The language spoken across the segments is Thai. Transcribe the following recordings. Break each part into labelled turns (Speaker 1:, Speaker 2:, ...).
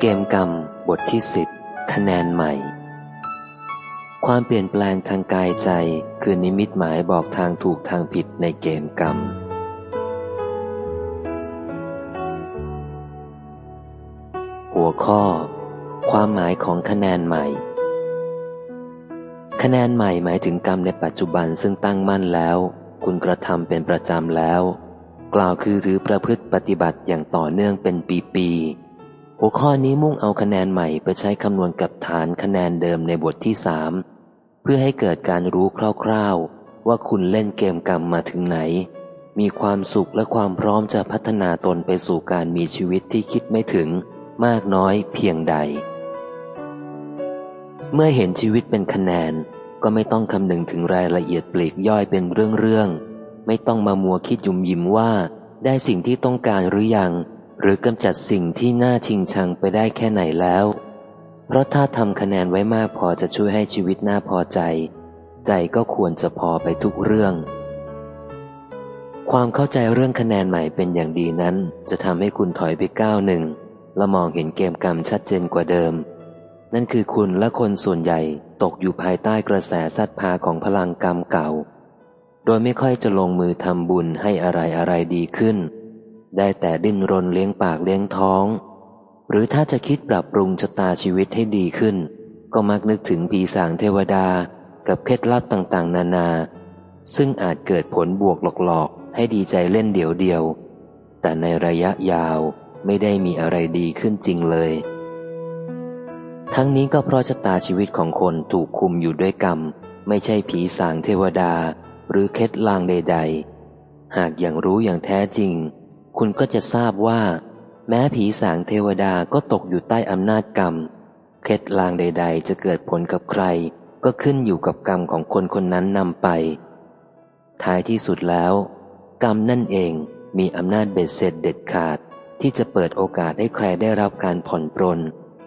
Speaker 1: เกมกรรม บทที่สิบคะแนนใหม่ ความเปลี่ยนแปลงทางกายใจ คือนิมิตหมายบอกทางถูกทางผิดในเกมกรรม หัวข้อ ความหมายของคะแนนใหม่ คะแนนใหม่หมายถึงกรรมในปัจจุบันซึ่งตั้งมั่นแล้ว คุณกระทำเป็นประจำแล้ว กล่าวคือถือประพฤติปฏิบัติอย่างต่อเนื่องเป็นปีๆหัวข้อนี้มุ่งเอาคะแนนใหม่ไปใช้คำนวณกับฐานคะแนนเดิมในบทที่สามเพื่อให้เกิดการรู้คร่าวๆ ว่าคุณเล่นเกมกรรมมาถึงไหน มีความสุขและความพร้อมจะพัฒนาตนไปสู่การมีชีวิตที่คิดไม่ถึง มากน้อยเพียงใด เมื่อเห็นชีวิตเป็นคะแนนก็ไม่ต้องคำนึงถึงรายละเอียดปลีกย่อยเป็นเรื่องๆ ไม่ต้องมามัวคิดยุ่มยิ้มว่า ได้สิ่งที่ต้องการหรือยัง หรือกำจัดสิ่งที่น่าชิงชังไปได้แค่ไหนแล้ว เพราะถ้าทำคะแนนไว้มากพอจะช่วยให้ชีวิตน่าพอใจ ใจก็ควรจะพอไปทุกเรื่อง ความเข้าใจเรื่องคะแนนใหม่เป็นอย่างดีนั้น จะทำให้คุณถอยไปก้าวหนึ่งและมองเห็นเกมกรรมชัดเจนกว่าเดิม นั่นคือคุณและคนส่วนใหญ่ตกอยู่ภายใต้กระแสสัตพาของพลังกรรมเก่า โดยไม่ค่อยจะลงมือทำบุญให้อะไรอะไรดีขึ้น ได้แต่ดิ้นรนเลี้ยงปากเลี้ยงท้อง หรือถ้าจะคิดปรับปรุงชะตาชีวิตให้ดีขึ้น ก็มักนึกถึงปีสางเทวดากับเคล็ดลับต่างๆ นานา ซึ่งอาจเกิดผลบวกหลอกๆ ให้ดีใจเล่นเดียวเดียว แต่ในระยะยาวไม่ได้มีอะไรดีขึ้นจริงเลย ทั้งนี้ก็เพราะชะตาชีวิตของคนถูกคุมอยู่ด้วยกรรม ไม่ใช่ผีสางเทวดา หรือเคล็ดลางใด ๆ หากอย่างรู้อย่างแท้จริง คุณก็จะทราบว่า แม้ผีสางเทวดาก็ตกอยู่ใต้อำนาจกรรม เคล็ดลางใด ๆ จะเกิดผลกับใคร ก็ขึ้นอยู่กับกรรมของคนคนนั้นนำไป ท้ายที่สุดแล้ว กรรมนั่นเองมีอำนาจเบ็ดเสร็จเด็ดขาด ที่จะเปิดโอกาสให้ใครได้รับการผ่อนปรน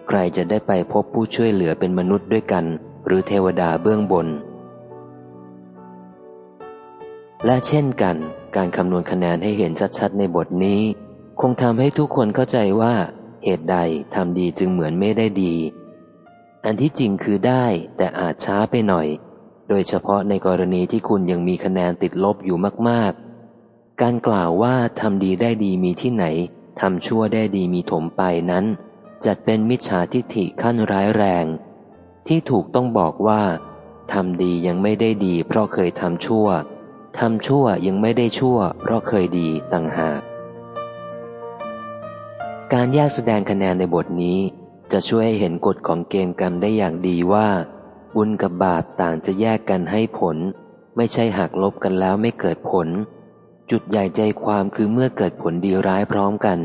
Speaker 1: ใครจะได้ไปพบผู้ช่วยเหลือเป็นมนุษย์ด้วยกัน หรือเทวดาเบื้องบน และเช่นกัน การคำนวณคะแนนให้เห็นชัดๆ ในบทนี้ คงทำให้ทุกคนเข้าใจว่า เหตุใดทำดีจึงเหมือนไม่ได้ดี อันที่จริงคือได้แต่อาจช้าไปหน่อย โดยเฉพาะในกรณีที่คุณยังมีคะแนนติดลบอยู่มากๆ การกล่าวว่าทำดีได้ดีมีที่ไหนทำชั่วได้ดีมีถมไปนั้น จัดเป็นมิจฉาทิฏฐิขั้นร้ายแรง ที่ถูกต้องบอกว่าทำดียังไม่ได้ดีเพราะเคยทำชั่ว ทำชั่วยังไม่ได้ชั่ว เพราะเคยดีต่างหาก การแยกแสดงคะแนนในบทนี้ จะช่วยให้เห็นกฎของเกมกรรมได้อย่างดีว่า บุญกับบาปต่างจะแยกกันให้ผล ไม่ใช่หักลบกันแล้วไม่เกิดผล จุดใหญ่ใจความคือเมื่อเกิดผลดีร้ายพร้อมกัน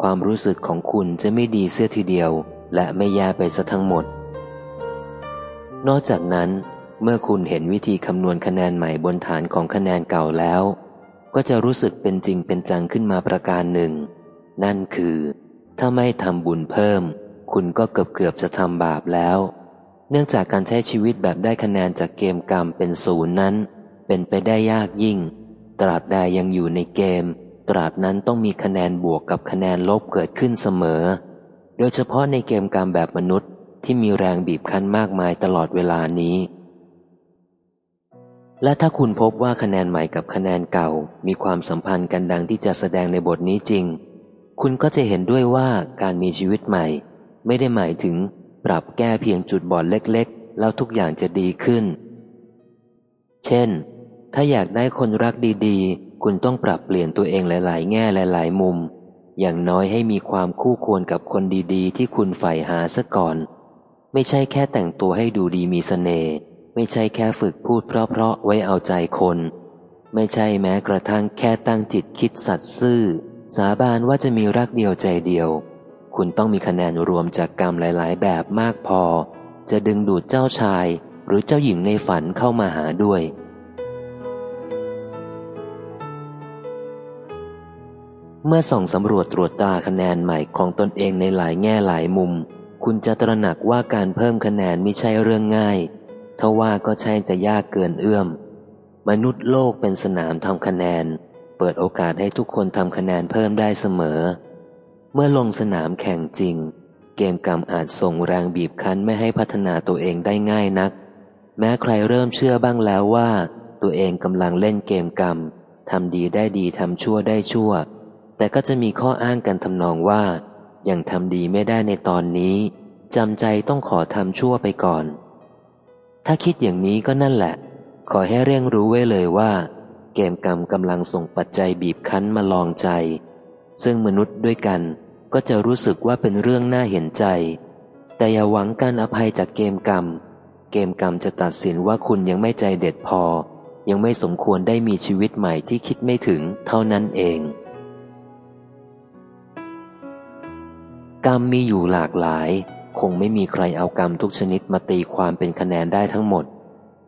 Speaker 1: ความรู้สึกของคุณจะไม่ดีเสียทีเดียว และไม่แย่ไปซะทั้งหมด นอกจากนั้น เมื่อคุณเห็นวิธีคำนวณคะแนนใหม่บนฐานของคะแนนเก่าแล้ว ก็จะรู้สึกเป็นจริงเป็นจังขึ้นมาประการหนึ่ง นั่นคือ ถ้าไม่ทำบุญเพิ่ม คุณก็เกือบเกือบจะทำบาปแล้ว เนื่องจากการใช้ชีวิตแบบได้คะแนนจากเกมกรรมเป็นศูนย์นั้น เป็นไปได้ยากยิ่ง ตราบใดยังอยู่ในเกม ตราบนั้นต้องมีคะแนนบวกกับคะแนนลบเกิดขึ้นเสมอ โดยเฉพาะในเกมกรรมแบบมนุษย์ที่มีแรงบีบคั้นมากมายตลอดเวลานี้ และถ้าคุณพบว่าคะแนนใหม่กับคะแนนเก่า มีความสัมพันธ์กันดังที่จะแสดงในบทนี้จริง คุณก็จะเห็นด้วยว่าการมีชีวิตใหม่ ไม่ได้หมายถึง ปรับแก้เพียงจุดบอดเล็กๆ แล้วทุกอย่างจะดีขึ้น เช่น ถ้าอยากได้คนรักดีๆ คุณต้องปรับเปลี่ยนตัวเองหลาย ๆ แง่หลาย ๆ มุม อย่างน้อยให้มีความคู่ควรกับคนดีๆ ที่คุณใฝ่หาซะก่อน ไม่ใช่แค่แต่งตัวให้ดูดีมีสเสน่ห์ ไม่ใช่แค่ฝึกพูดเพราะๆไว้เอาใจคน ไม่ใช่แม้กระทั่งแค่ตั้งจิตคิดสัตซ์ซื่อ สาบานว่าจะมีรักเดียวใจเดียว คุณต้องมีคะแนนรวมจากกรรมหลาย ๆ แบบมากพอ จะดึงดูดเจ้าชายหรือเจ้าหญิงในฝันเข้ามาหาด้วย เมื่อส่องสำรวจตรวจตาคะแนนใหม่ของตนเองในหลายแง่หลายมุม คุณจะตระหนักว่าการเพิ่มคะแนนไม่ใช่เรื่องง่าย ทว่าก็ใช่จะยากเกินเอื้อม มนุษย์โลกเป็นสนามทำคะแนน เปิดโอกาสให้ทุกคนทำคะแนนเพิ่มได้เสมอ เมื่อลงสนามแข่งจริง เกมกรรมอาจส่งแรงบีบคั้นไม่ให้พัฒนาตัวเองได้ง่ายนัก แม้ใครเริ่มเชื่อบ้างแล้วว่า ตัวเองกำลังเล่นเกมกรรมทำดีได้ดีทำชั่วได้ชั่ว แต่ก็จะมีข้ออ้างกันทำนองว่า ยังทำดีไม่ได้ในตอนนี้จำใจต้องขอทำชั่วไปก่อน ถ้าคิดอย่างนี้ก็นั่นแหละ ขอให้เร่งรู้ไว้เลยว่า เกมกรรมกำลังส่งปัจจัยบีบคั้นมาลองใจ ซึ่งมนุษย์ด้วยกันก็จะรู้สึกว่าเป็นเรื่องน่าเห็นใจ แต่อย่าหวังการอภัยจากเกมกรรม เกมกรรมจะตัดสินว่าคุณยังไม่ใจเด็ดพอ ยังไม่สมควรได้มีชีวิตใหม่ที่คิดไม่ถึงเท่านั้นเอง กรรมมีอยู่หลากหลาย คงไม่มีใครเอากรรมทุกชนิดมาตีความเป็นคะแนนได้ทั้งหมด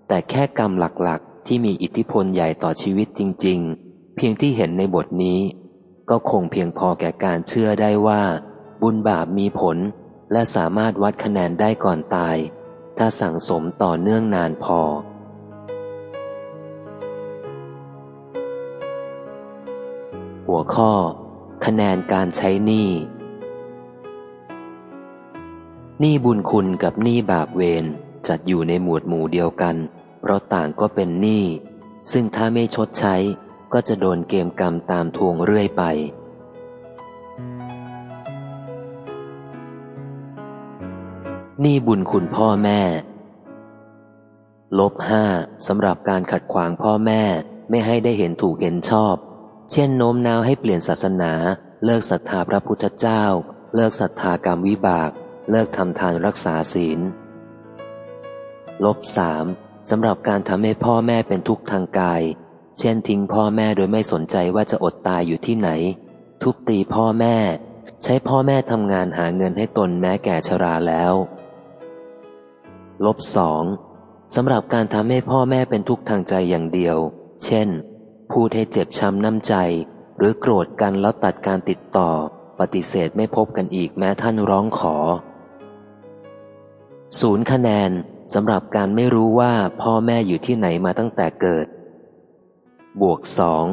Speaker 1: แต่แค่กรรมหลักๆ ที่มีอิทธิพลใหญ่ต่อชีวิตจริง ๆ เพียงที่เห็นในบทนี้ ก็คงเพียงพอแก่การเชื่อได้ว่า บุญบาปมีผล และสามารถวัดคะแนนได้ก่อนตาย ถ้าสั่งสมต่อเนื่องนานพอหัวข้อ คะแนนการใช้หนี้ หนี้บุญคุณกับหนี้บาปเวรจัดอยู่ในหมวดหมู่เดียวกัน เพราะต่างก็เป็นหนี้ ซึ่งถ้าไม่ชดใช้ ก็จะโดนเกมกรรมตามทวงเรื่อยไป หนี้บุญคุณพ่อแม่ ลบห้าสำหรับการขัดขวางพ่อแม่ไม่ให้ได้เห็นถูกเห็นชอบ เช่นโน้มน้าวให้เปลี่ยนศาสนา เลิกศรัทธาพระพุทธเจ้า เลิกศรัทธากรรมวิบาก เลิกทำทานรักษาศีล ลบสามสำหรับการทำให้พ่อแม่เป็นทุกข์ทางกาย เช่นทิ้งพ่อแม่โดยไม่สนใจว่าจะอดตายอยู่ที่ไหน ทุบตีพ่อแม่ ใช้พ่อแม่ทำงานหาเงินให้ตนแม้แก่ชราแล้ว ลบสองสำหรับการทำให้พ่อแม่เป็นทุกข์ทางใจอย่างเดียว เช่น พูดให้เจ็บช้ำน้ำใจ หรือโกรธกันแล้วตัดการติดต่อ ปฏิเสธไม่พบกันอีกแม้ท่านร้องขอ ศูนย์คะแนนสำหรับการไม่รู้ว่าพ่อแม่อยู่ที่ไหนมาตั้งแต่เกิด บวกสอง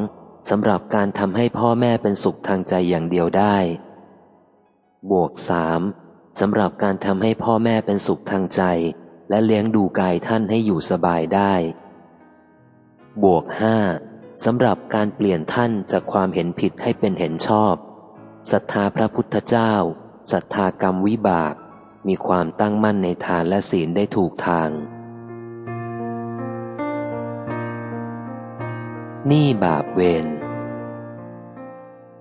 Speaker 1: สำหรับการทำให้พ่อแม่เป็นสุขทางใจอย่างเดียวได้ บวกสามสำหรับการทำให้พ่อแม่เป็นสุขทางใจ และเลี้ยงดูกายท่านให้อยู่สบายได้ บวกห้าสำหรับการเปลี่ยนท่านจากความเห็นผิดให้เป็นเห็นชอบศรัทธาพระพุทธเจ้าศรัทธากรรมวิบาก มีความตั้งมั่นในทานและศีลได้ถูกทาง นี้บาปเวร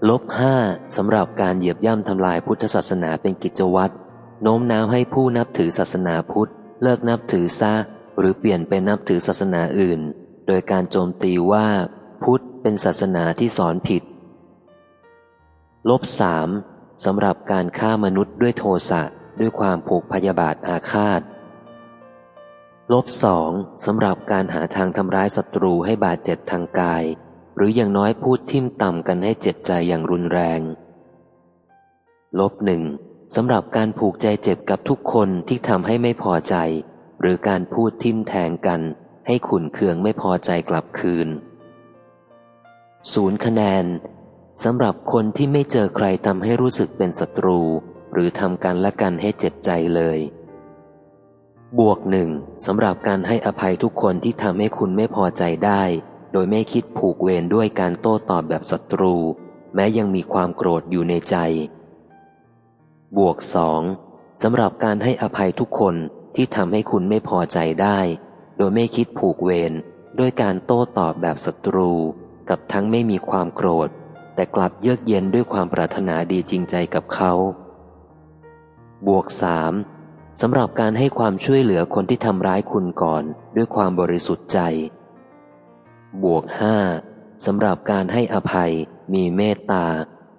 Speaker 1: ลบห้าสำหรับการเหยียบย่ำทำลายพุทธศาสนาเป็นกิจวัตรโน้มน้าวให้ผู้นับถือศาสนาพุทธ เลิกนับถือซะหรือเปลี่ยนเป็นนับถือศาสนาอื่น โดยการโจมตีว่า พุทธเป็นศาสนาที่สอนผิด ลบสามสำหรับการฆ่ามนุษย์ด้วยโทสะ ด้วยความผูกพยาบาทอาฆาต ลบสองสำหรับการหาทางทำร้ายศัตรูให้บาดเจ็บทางกาย หรืออย่างน้อยพูดทิ่มต่ำกันให้เจ็บใจอย่างรุนแรง ลบหนึ่งสำหรับการผูกใจเจ็บกับทุกคนที่ทำให้ไม่พอใจ หรือการพูดทิ่มแทงกัน ให้ขุนเคืองไม่พอใจกลับคืนศูนย์คะแนนสำหรับคนที่ไม่เจอใครทำให้รู้สึกเป็นศัตรู หรือทำกันละกันให้เจ็บใจเลย บวกหนึ่งสำหรับการให้อภัยทุกคนที่ทำให้คุณไม่พอใจได้ โดยไม่คิดผูกเวรด้วยการโต้ตอบแบบศัตรู แม้ยังมีความโกรธอยู่ในใจ บวกสองสำหรับการให้อภัยทุกคนที่ทำให้คุณไม่พอใจได้ โดยไม่คิดผูกเวรด้วยการโต้ตอบแบบศัตรู กับทั้งไม่มีความโกรธ แต่กลับเยือกเย็นด้วยความปรารถนาดีจริงใจกับเขา บวกสามสำหรับการให้ความช่วยเหลือคนที่ทำร้ายคุณก่อนด้วยความบริสุทธิ์ใจ บวกห้าสำหรับการให้อภัย มีเมตตา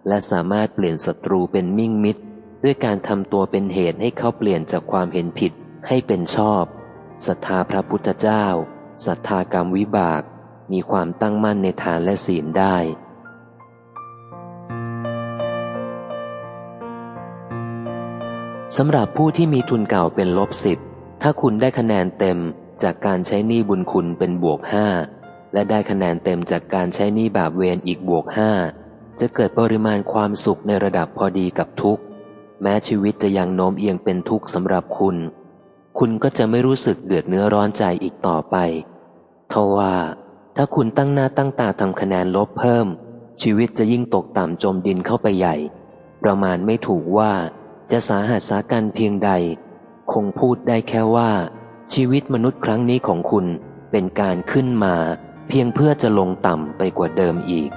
Speaker 1: และสามารถเปลี่ยนศัตรูเป็นมิ่งมิตร ด้วยการทำตัวเป็นเหตุให้เขาเปลี่ยนจากความเห็นผิดให้เป็นชอบศรัทธาพระพุทธเจ้าศรัทธากรรมวิบาก มีความตั้งมั่นในฐานและศีลได้ สำหรับผู้ที่มีทุนเก่าเป็นลบสิบ ถ้าคุณได้คะแนนเต็มจากการใช้หนี้บุญคุณเป็นบวกห้าและได้คะแนนเต็มจากการใช้หนี้บาปเวรอีกบวกห้าจะเกิดปริมาณความสุขในระดับพอดีกับทุกข์ แม้ชีวิตจะยังโน้มเอียงเป็นทุกข์สำหรับคุณ คุณก็จะไม่รู้สึกเดือดเนื้อร้อนใจอีกต่อไป ทว่าถ้าคุณตั้งหน้าตั้งตาทำคะแนนลบเพิ่ม ชีวิตจะยิ่งตกต่ำจมดินเข้าไปใหญ่ ประมาณไม่ถูกว่า จะสาหัสสากันเพียงใด คงพูดได้แค่ว่า ชีวิตมนุษย์ครั้งนี้ของคุณเป็นการขึ้นมาเพียงเพื่อจะลงต่ำไปกว่าเดิมอีก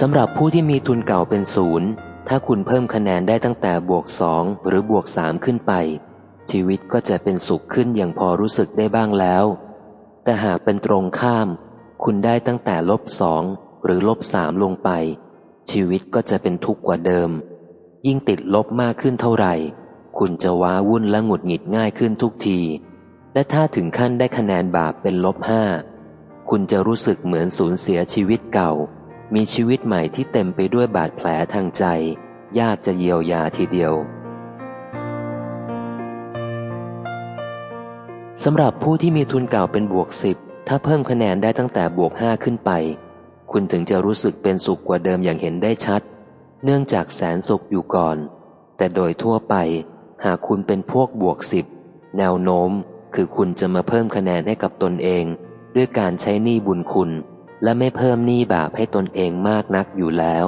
Speaker 1: สำหรับผู้ที่มีทุนเก่าเป็นศูนย์ถ้าคุณเพิ่มคะแนนได้ตั้งแต่บวกสองหรือบวกสามขึ้นไป ชีวิตก็จะเป็นสุขขึ้นอย่างพอรู้สึกได้บ้างแล้ว แต่หากเป็นตรงข้าม คุณได้ตั้งแต่ลบสองหรือลบสามลงไป ชีวิตก็จะเป็นทุกข์กว่าเดิม ยิ่งติดลบมากขึ้นเท่าไหร่ คุณจะว้าวุ่นและหงุดหงิดง่ายขึ้นทุกที และถ้าถึงขั้นได้คะแนนบาปเป็นลบห้าคุณจะรู้สึกเหมือนสูญเสียชีวิตเก่า มีชีวิตใหม่ที่เต็มไปด้วยบาดแผลทางใจ ยากจะเยียวยาทีเดียวสำหรับผู้ที่มีทุนเก่าเป็นบวกสิบถ้าเพิ่มคะแนนได้ตั้งแต่บวกห้าขึ้นไป คุณถึงจะรู้สึกเป็นสุขกว่าเดิมอย่างเห็นได้ชัด เนื่องจากแสนสุขอยู่ก่อน แต่โดยทั่วไป หากคุณเป็นพวกบวกสิบแนวโน้มคือคุณจะมาเพิ่มคะแนนให้กับตนเอง ด้วยการใช้หนี้บุญคุณ และไม่เพิ่มหนี้บาปให้ตนเองมากนักอยู่แล้ว